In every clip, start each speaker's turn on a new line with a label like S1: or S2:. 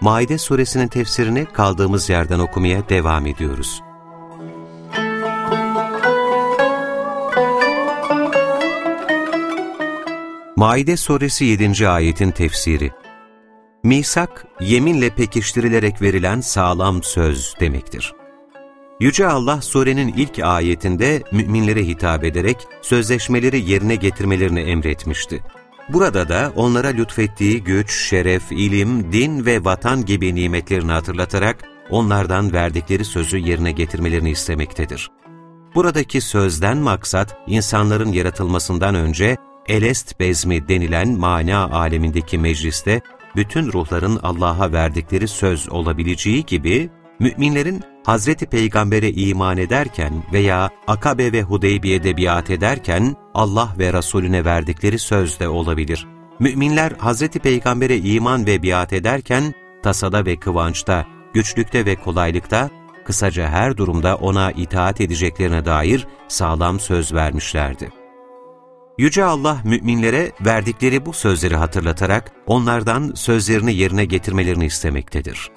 S1: Maide suresinin tefsirini kaldığımız yerden okumaya devam ediyoruz. Maide suresi 7. ayetin tefsiri Misak, yeminle pekiştirilerek verilen sağlam söz demektir. Yüce Allah surenin ilk ayetinde müminlere hitap ederek sözleşmeleri yerine getirmelerini emretmişti. Burada da onlara lütfettiği güç, şeref, ilim, din ve vatan gibi nimetlerini hatırlatarak onlardan verdikleri sözü yerine getirmelerini istemektedir. Buradaki sözden maksat insanların yaratılmasından önce Elest bezmi denilen mana alemindeki mecliste bütün ruhların Allah'a verdikleri söz olabileceği gibi müminlerin Hazreti Peygamber'e iman ederken veya Akabe ve Hudeybiye'de biat ederken Allah ve Resulüne verdikleri söz de olabilir. Müminler Hazreti Peygamber'e iman ve biat ederken tasada ve kıvançta, güçlükte ve kolaylıkta, kısaca her durumda ona itaat edeceklerine dair sağlam söz vermişlerdi. Yüce Allah müminlere verdikleri bu sözleri hatırlatarak onlardan sözlerini yerine getirmelerini istemektedir.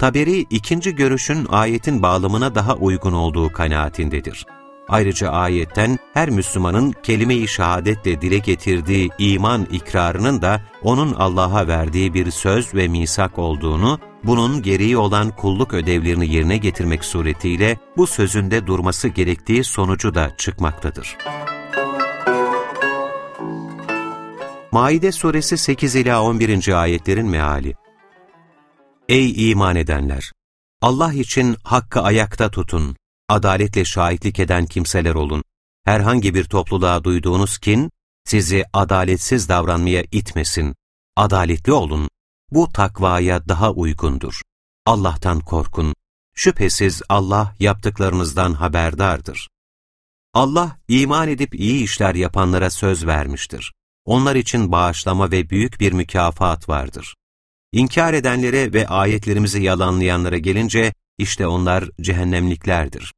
S1: Taberi ikinci görüşün ayetin bağlamına daha uygun olduğu kanaatindedir. Ayrıca ayetten her Müslümanın kelime-i şehadetle dile getirdiği iman ikrarının da onun Allah'a verdiği bir söz ve misak olduğunu, bunun gereği olan kulluk ödevlerini yerine getirmek suretiyle bu sözünde durması gerektiği sonucu da çıkmaktadır. Maide suresi 8 ila 11. ayetlerin meali Ey iman edenler! Allah için hakkı ayakta tutun, adaletle şahitlik eden kimseler olun. Herhangi bir topluluğa duyduğunuz kin, sizi adaletsiz davranmaya itmesin. Adaletli olun. Bu takvaya daha uygundur. Allah'tan korkun. Şüphesiz Allah yaptıklarınızdan haberdardır. Allah iman edip iyi işler yapanlara söz vermiştir. Onlar için bağışlama ve büyük bir mükafat vardır. İnkar edenlere ve ayetlerimizi yalanlayanlara gelince, işte onlar cehennemliklerdir.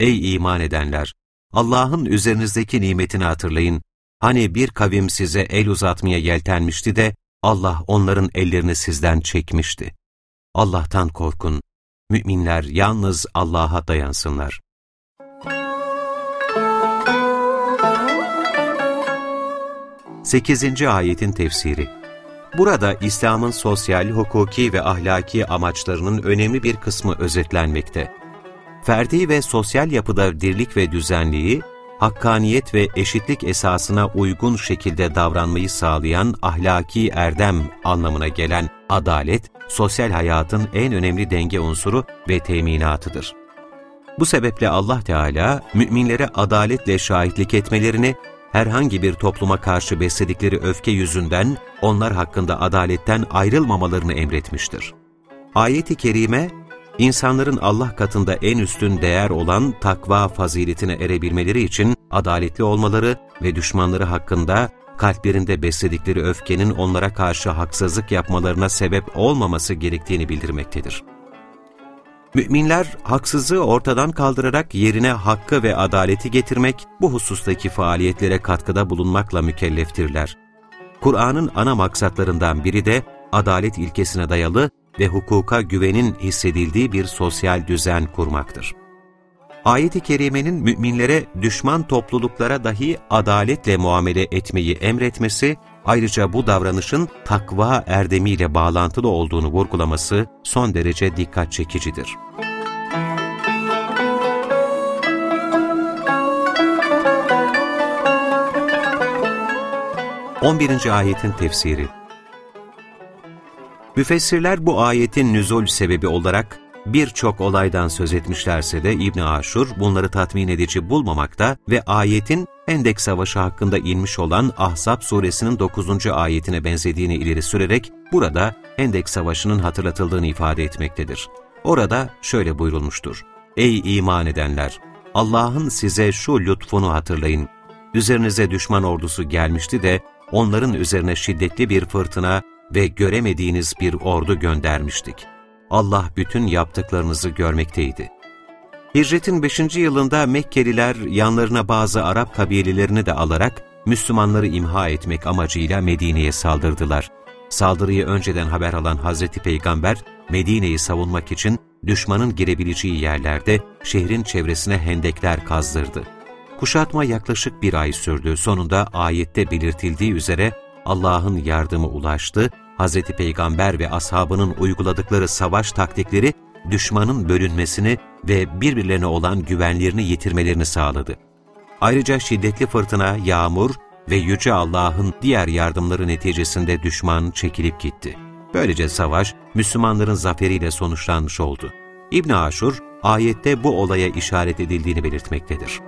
S1: Ey iman edenler! Allah'ın üzerinizdeki nimetini hatırlayın. Hani bir kavim size el uzatmaya yeltenmişti de, Allah onların ellerini sizden çekmişti. Allah'tan korkun. Müminler yalnız Allah'a dayansınlar. Sekizinci ayetin tefsiri Burada İslam'ın sosyal, hukuki ve ahlaki amaçlarının önemli bir kısmı özetlenmekte. Ferdi ve sosyal yapıda dirlik ve düzenliği, hakkaniyet ve eşitlik esasına uygun şekilde davranmayı sağlayan ahlaki erdem anlamına gelen adalet, sosyal hayatın en önemli denge unsuru ve teminatıdır. Bu sebeple Allah Teala, müminlere adaletle şahitlik etmelerini herhangi bir topluma karşı besledikleri öfke yüzünden onlar hakkında adaletten ayrılmamalarını emretmiştir. Ayet-i Kerime, insanların Allah katında en üstün değer olan takva faziletine erebilmeleri için adaletli olmaları ve düşmanları hakkında kalplerinde besledikleri öfkenin onlara karşı haksızlık yapmalarına sebep olmaması gerektiğini bildirmektedir. Müminler haksızlığı ortadan kaldırarak yerine hakkı ve adaleti getirmek, bu husustaki faaliyetlere katkıda bulunmakla mükelleftirler. Kur'an'ın ana maksatlarından biri de adalet ilkesine dayalı ve hukuka güvenin hissedildiği bir sosyal düzen kurmaktır. Ayet-i Kerime'nin müminlere düşman topluluklara dahi adaletle muamele etmeyi emretmesi, ayrıca bu davranışın takva erdemiyle bağlantılı olduğunu vurgulaması son derece dikkat çekicidir. 11. ayetin tefsiri Müfessirler bu ayetin nüzul sebebi olarak birçok olaydan söz etmişlerse de İbn Aşur bunları tatmin edici bulmamakta ve ayetin Hendek Savaşı hakkında inmiş olan Ahzab suresinin 9. ayetine benzediğini ileri sürerek burada Hendek Savaşı'nın hatırlatıldığını ifade etmektedir. Orada şöyle buyurulmuştur. Ey iman edenler! Allah'ın size şu lütfunu hatırlayın. Üzerinize düşman ordusu gelmişti de onların üzerine şiddetli bir fırtına ve göremediğiniz bir ordu göndermiştik. Allah bütün yaptıklarınızı görmekteydi. Hicretin 5. yılında Mekkeliler yanlarına bazı Arap kabilelerini de alarak Müslümanları imha etmek amacıyla Medine'ye saldırdılar. Saldırıyı önceden haber alan Hazreti Peygamber, Medine'yi savunmak için düşmanın girebileceği yerlerde şehrin çevresine hendekler kazdırdı. Kuşatma yaklaşık bir ay sürdü. Sonunda ayette belirtildiği üzere Allah'ın yardımı ulaştı, Hz. Peygamber ve ashabının uyguladıkları savaş taktikleri düşmanın bölünmesini ve birbirlerine olan güvenlerini yitirmelerini sağladı. Ayrıca şiddetli fırtına, yağmur ve Yüce Allah'ın diğer yardımları neticesinde düşman çekilip gitti. Böylece savaş, Müslümanların zaferiyle sonuçlanmış oldu. İbn Aşur, ayette bu olaya işaret edildiğini belirtmektedir.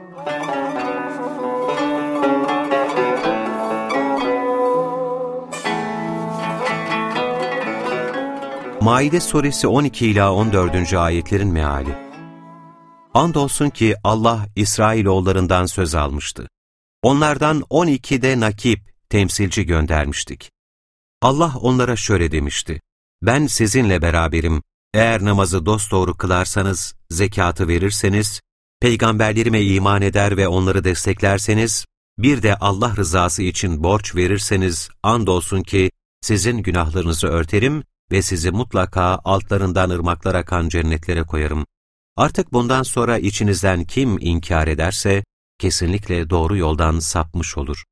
S1: Maide suresi 12 ila 14. ayetlerin meali. Andolsun ki Allah İsrailoğullarından söz almıştı. Onlardan 12'de nakip, temsilci göndermiştik. Allah onlara şöyle demişti. Ben sizinle beraberim. Eğer namazı dosdoğru kılarsanız, zekatı verirseniz, peygamberlerime iman eder ve onları desteklerseniz, bir de Allah rızası için borç verirseniz, andolsun ki sizin günahlarınızı örterim ve sizi mutlaka altlarından ırmaklar akan cennetlere koyarım. Artık bundan sonra içinizden kim inkar ederse, kesinlikle doğru yoldan sapmış olur.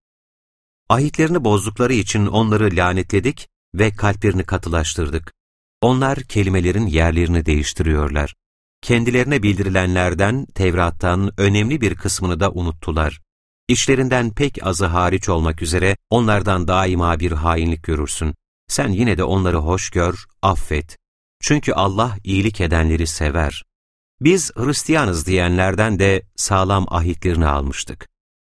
S1: Ahitlerini bozdukları için onları lanetledik ve kalplerini katılaştırdık. Onlar kelimelerin yerlerini değiştiriyorlar. Kendilerine bildirilenlerden, Tevrat'tan önemli bir kısmını da unuttular. İşlerinden pek azı hariç olmak üzere onlardan daima bir hainlik görürsün. Sen yine de onları hoş gör, affet. Çünkü Allah iyilik edenleri sever. Biz Hristiyanız diyenlerden de sağlam ahitlerini almıştık.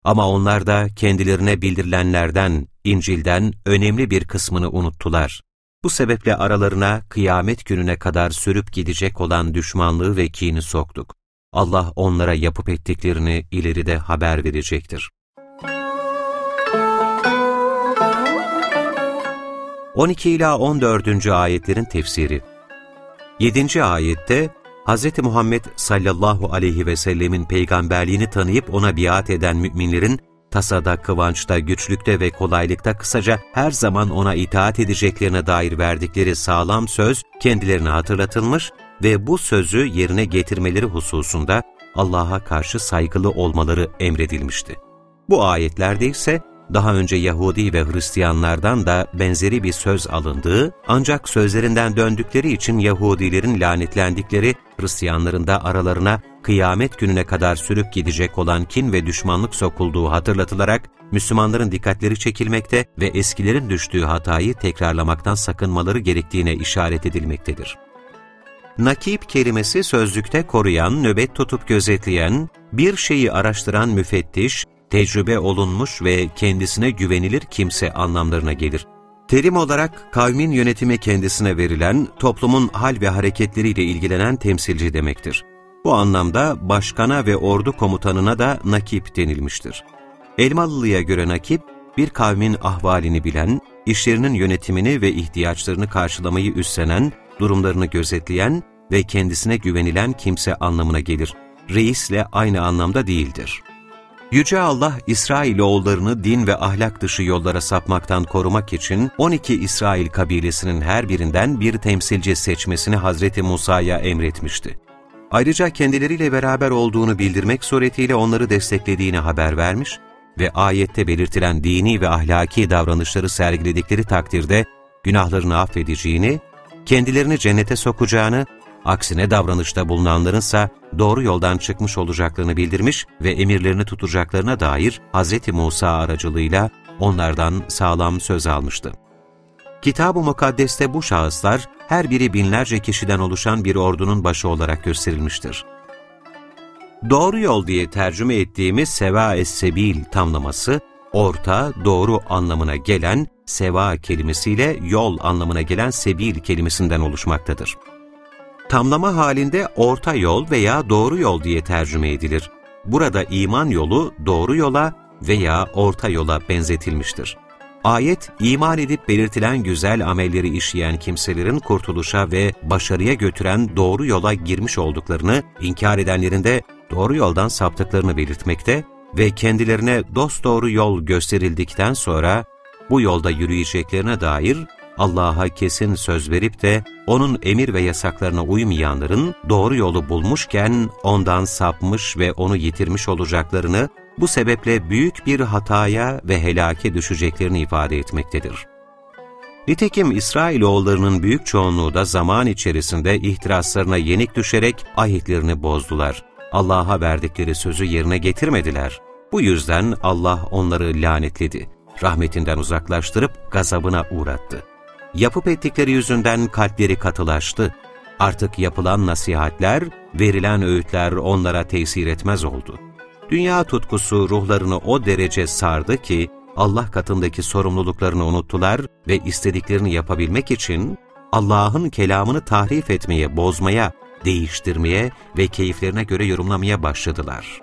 S1: Ama onlar da kendilerine bildirilenlerden, İncil'den önemli bir kısmını unuttular. Bu sebeple aralarına kıyamet gününe kadar sürüp gidecek olan düşmanlığı ve kini soktuk. Allah onlara yapıp ettiklerini ileride haber verecektir. 12 ila 14. ayetlerin tefsiri 7. ayette Hz. Muhammed sallallahu aleyhi ve sellemin peygamberliğini tanıyıp ona biat eden müminlerin tasada, kıvançta, güçlükte ve kolaylıkta kısaca her zaman ona itaat edeceklerine dair verdikleri sağlam söz kendilerine hatırlatılmış ve bu sözü yerine getirmeleri hususunda Allah'a karşı saygılı olmaları emredilmişti. Bu ayetlerde ise daha önce Yahudi ve Hristiyanlardan da benzeri bir söz alındığı, ancak sözlerinden döndükleri için Yahudilerin lanetlendikleri, Hristiyanların da aralarına kıyamet gününe kadar sürüp gidecek olan kin ve düşmanlık sokulduğu hatırlatılarak, Müslümanların dikkatleri çekilmekte ve eskilerin düştüğü hatayı tekrarlamaktan sakınmaları gerektiğine işaret edilmektedir. Nakip kelimesi sözlükte koruyan, nöbet tutup gözetleyen, bir şeyi araştıran müfettiş, tecrübe olunmuş ve kendisine güvenilir kimse anlamlarına gelir. Terim olarak kavmin yönetimi kendisine verilen, toplumun hal ve hareketleriyle ilgilenen temsilci demektir. Bu anlamda başkana ve ordu komutanına da nakip denilmiştir. Elmalılı'ya göre nakip, bir kavmin ahvalini bilen, işlerinin yönetimini ve ihtiyaçlarını karşılamayı üstlenen, durumlarını gözetleyen ve kendisine güvenilen kimse anlamına gelir. Reisle aynı anlamda değildir. Yüce Allah, İsrailoğullarını din ve ahlak dışı yollara sapmaktan korumak için 12 İsrail kabilesinin her birinden bir temsilci seçmesini Hazreti Musa'ya emretmişti. Ayrıca kendileriyle beraber olduğunu bildirmek suretiyle onları desteklediğini haber vermiş ve ayette belirtilen dini ve ahlaki davranışları sergiledikleri takdirde günahlarını affedeceğini, kendilerini cennete sokacağını Aksine davranışta bulunanlarınsa doğru yoldan çıkmış olacaklarını bildirmiş ve emirlerini tutacaklarına dair Hz. Musa aracılığıyla onlardan sağlam söz almıştı. Kitab-ı Mukaddes'te bu şahıslar her biri binlerce kişiden oluşan bir ordunun başı olarak gösterilmiştir. Doğru yol diye tercüme ettiğimiz Seva es-Sebil tamlaması, orta, doğru anlamına gelen seva kelimesiyle yol anlamına gelen sebil kelimesinden oluşmaktadır. Tamlama halinde orta yol veya doğru yol diye tercüme edilir. Burada iman yolu doğru yola veya orta yola benzetilmiştir. Ayet, iman edip belirtilen güzel amelleri işleyen kimselerin kurtuluşa ve başarıya götüren doğru yola girmiş olduklarını, inkar edenlerin de doğru yoldan saptıklarını belirtmekte ve kendilerine dosdoğru yol gösterildikten sonra bu yolda yürüyeceklerine dair Allah'a kesin söz verip de O'nun emir ve yasaklarına uymayanların doğru yolu bulmuşken ondan sapmış ve O'nu yitirmiş olacaklarını, bu sebeple büyük bir hataya ve helake düşeceklerini ifade etmektedir. Nitekim İsrailoğullarının büyük çoğunluğu da zaman içerisinde ihtiraslarına yenik düşerek ahitlerini bozdular. Allah'a verdikleri sözü yerine getirmediler. Bu yüzden Allah onları lanetledi. Rahmetinden uzaklaştırıp gazabına uğrattı. Yapıp ettikleri yüzünden kalpleri katılaştı. Artık yapılan nasihatler, verilen öğütler onlara tesir etmez oldu. Dünya tutkusu ruhlarını o derece sardı ki, Allah katındaki sorumluluklarını unuttular ve istediklerini yapabilmek için Allah'ın kelamını tahrif etmeye, bozmaya, değiştirmeye ve keyiflerine göre yorumlamaya başladılar.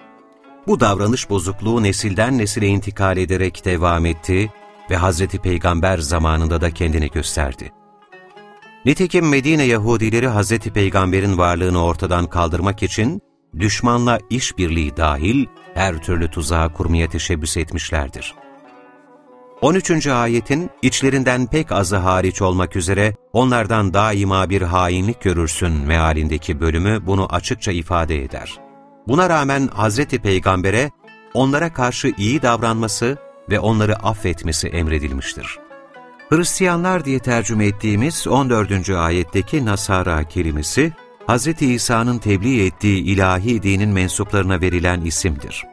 S1: Bu davranış bozukluğu nesilden nesile intikal ederek devam etti ve Hz. Peygamber zamanında da kendini gösterdi. Nitekim Medine Yahudileri Hz. Peygamber'in varlığını ortadan kaldırmak için düşmanla işbirliği dahil her türlü tuzağa kurmaya teşebbüs etmişlerdir. 13. ayetin içlerinden pek azı hariç olmak üzere onlardan daima bir hainlik görürsün mealindeki bölümü bunu açıkça ifade eder. Buna rağmen Hazreti Peygamber'e onlara karşı iyi davranması ve onları affetmesi emredilmiştir. Hristiyanlar diye tercüme ettiğimiz 14. ayetteki Nasara kelimesi, Hz. İsa'nın tebliğ ettiği ilahi dinin mensuplarına verilen isimdir.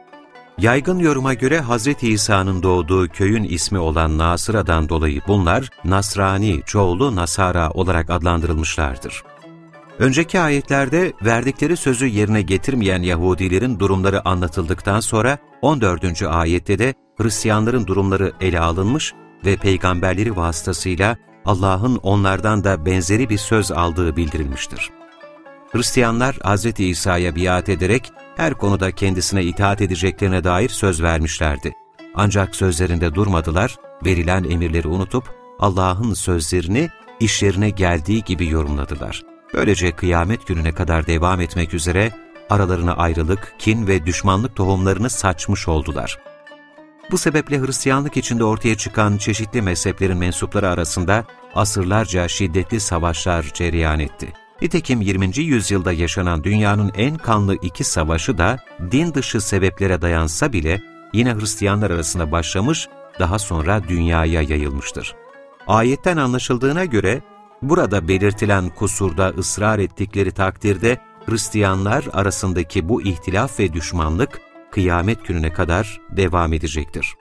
S1: Yaygın yoruma göre Hz. İsa'nın doğduğu köyün ismi olan Nasıra'dan dolayı bunlar Nasrani, çoğulu Nasara olarak adlandırılmışlardır. Önceki ayetlerde verdikleri sözü yerine getirmeyen Yahudilerin durumları anlatıldıktan sonra 14. ayette de Hristiyanların durumları ele alınmış ve peygamberleri vasıtasıyla Allah'ın onlardan da benzeri bir söz aldığı bildirilmiştir. Hristiyanlar Hz. İsa'ya biat ederek her konuda kendisine itaat edeceklerine dair söz vermişlerdi. Ancak sözlerinde durmadılar, verilen emirleri unutup Allah'ın sözlerini işlerine geldiği gibi yorumladılar. Böylece kıyamet gününe kadar devam etmek üzere aralarına ayrılık, kin ve düşmanlık tohumlarını saçmış oldular. Bu sebeple Hristiyanlık içinde ortaya çıkan çeşitli mezheplerin mensupları arasında asırlarca şiddetli savaşlar cereyan etti. Nitekim 20. yüzyılda yaşanan dünyanın en kanlı iki savaşı da din dışı sebeplere dayansa bile yine Hristiyanlar arasında başlamış, daha sonra dünyaya yayılmıştır. Ayetten anlaşıldığına göre burada belirtilen kusurda ısrar ettikleri takdirde Hristiyanlar arasındaki bu ihtilaf ve düşmanlık kıyamet gününe kadar devam edecektir.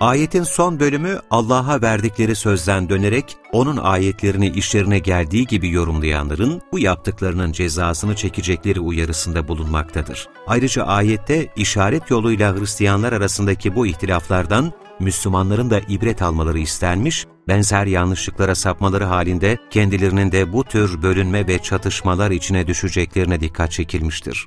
S1: Ayetin son bölümü Allah'a verdikleri sözden dönerek onun ayetlerini işlerine geldiği gibi yorumlayanların bu yaptıklarının cezasını çekecekleri uyarısında bulunmaktadır. Ayrıca ayette işaret yoluyla Hristiyanlar arasındaki bu ihtilaflardan Müslümanların da ibret almaları istenmiş, benzer yanlışlıklara sapmaları halinde kendilerinin de bu tür bölünme ve çatışmalar içine düşeceklerine dikkat çekilmiştir.